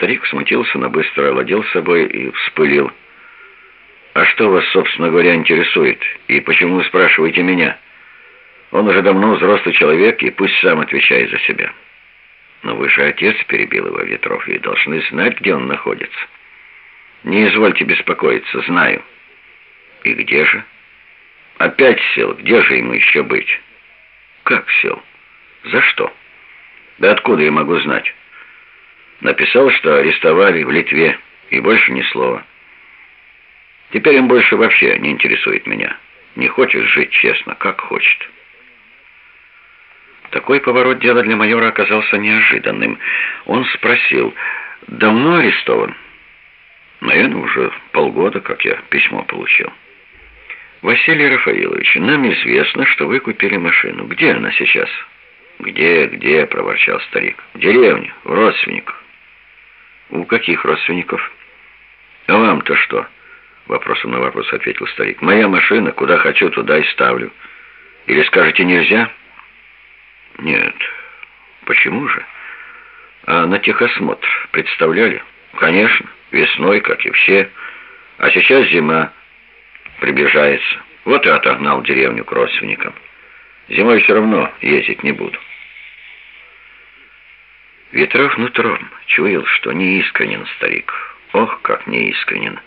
Старик смутился, но быстро овладел собой и вспылил. «А что вас, собственно говоря, интересует? И почему вы спрашиваете меня? Он уже давно взрослый человек, и пусть сам отвечает за себя». «Но вы же отец», — перебил его Ветров, — «и должны знать, где он находится». «Не извольте беспокоиться, знаю». «И где же?» «Опять сел. Где же ему еще быть?» «Как сел? За что?» «Да откуда я могу знать?» Написал, что арестовали в Литве, и больше ни слова. Теперь им больше вообще не интересует меня. Не хочет жить честно, как хочет». Такой поворот дела для майора оказался неожиданным. Он спросил, «Давно арестован?» «Наверное, уже полгода, как я письмо получил». «Василий Рафаилович, нам известно, что вы купили машину. Где она сейчас?» «Где, где?» — проворчал старик. «В деревне, у родственников». «У каких родственников?» «А вам-то что?» — вопросом на вопрос ответил старик. «Моя машина, куда хочу, туда и ставлю. Или скажете, нельзя?» «Нет. Почему же?» «А на техосмотр представляли?» «Конечно, весной, как и все. А сейчас зима приближается. Вот и отогнал деревню к родственникам. Зимой все равно ездить не буду». Ветров нутром чуял, что неискренен старик. Ох, как неискренен.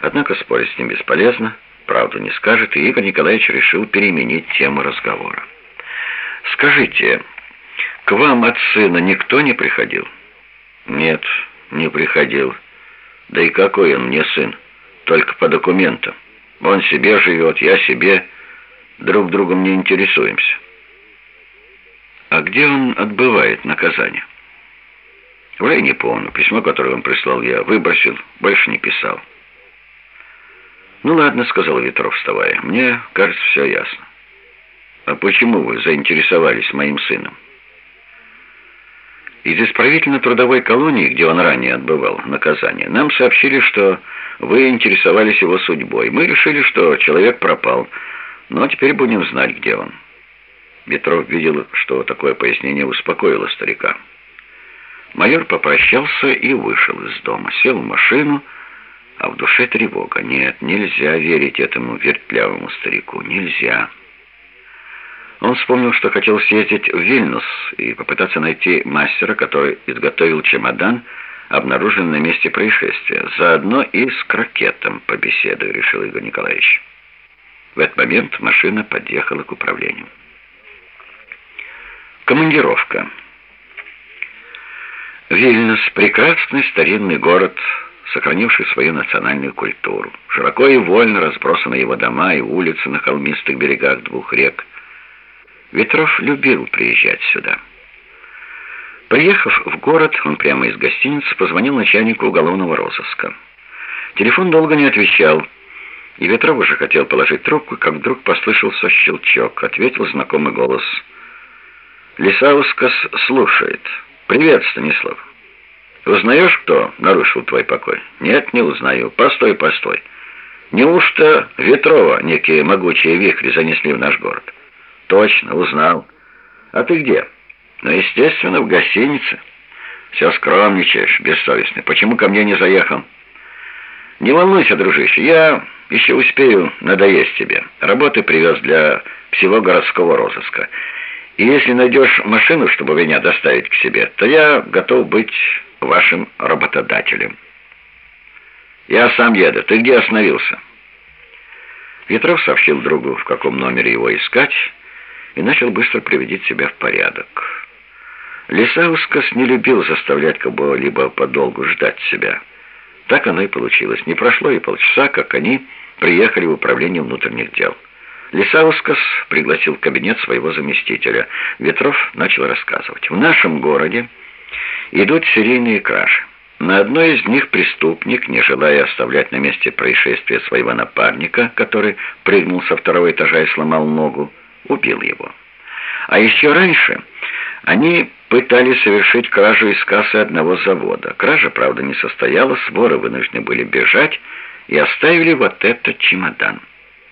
Однако спорить с ним бесполезно, правду не скажет, и Игорь Николаевич решил переменить тему разговора. «Скажите, к вам от сына никто не приходил?» «Нет, не приходил. Да и какой он мне сын? Только по документам. Он себе живет, я себе. Друг другом не интересуемся». «А где он отбывает наказание?» «Уже не помню. Письмо, которое он прислал, я выбросил, больше не писал». «Ну ладно», — сказал Ветров, вставая. «Мне, кажется, все ясно». «А почему вы заинтересовались моим сыном?» Из исправительно-трудовой колонии, где он ранее отбывал наказание, нам сообщили, что вы интересовались его судьбой. Мы решили, что человек пропал, но теперь будем знать, где он. Ветров видел, что такое пояснение успокоило старика. Майор попрощался и вышел из дома, сел в машину, а в душе тревога. Нет, нельзя верить этому вертлявому старику, нельзя. Он вспомнил, что хотел съездить в Вильнюс и попытаться найти мастера, который изготовил чемодан, обнаруженный на месте происшествия. Заодно и с крокетом побеседую, решил Игорь Николаевич. В этот момент машина подъехала к управлению. Командировка. Вильнюс — прекрасный старинный город, сохранивший свою национальную культуру. Широко и вольно разбросаны его дома и улицы на холмистых берегах двух рек — Ветров любил приезжать сюда. Приехав в город, он прямо из гостиницы позвонил начальнику уголовного розыска. Телефон долго не отвечал, и Ветров уже хотел положить трубку, как вдруг послышался щелчок. Ответил знакомый голос. «Лисаускас слушает. Привет, Станислав. Узнаешь, кто нарушил твой покой?» «Нет, не узнаю. Постой, постой. Неужто Ветрова некие могучие вихри занесли в наш город?» «Точно, узнал. А ты где?» «Ну, естественно, в гостинице». «Все скромничаешь, бессовестный. Почему ко мне не заехал?» «Не волнуйся, дружище, я еще успею надоесть тебе. Работы привез для всего городского розыска. И если найдешь машину, чтобы меня доставить к себе, то я готов быть вашим работодателем». «Я сам еду. Ты где остановился?» Ветров сообщил другу, в каком номере его искать, и начал быстро приводить себя в порядок. Лисаускас не любил заставлять кого-либо подолгу ждать себя. Так оно и получилось. Не прошло и полчаса, как они приехали в управление внутренних дел. Лисаускас пригласил в кабинет своего заместителя. Ветров начал рассказывать. В нашем городе идут серийные кражи. На одной из них преступник, не желая оставлять на месте происшествия своего напарника, который прыгнул со второго этажа и сломал ногу, убил его. А еще раньше они пытались совершить кражу из кассы одного завода. Кража, правда, не состоялась, воры вынуждены были бежать и оставили вот этот чемодан.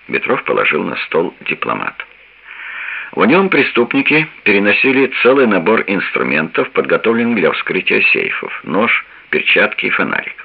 Ветров положил на стол дипломат. В нем преступники переносили целый набор инструментов, подготовленных для вскрытия сейфов. Нож, перчатки и фонарик.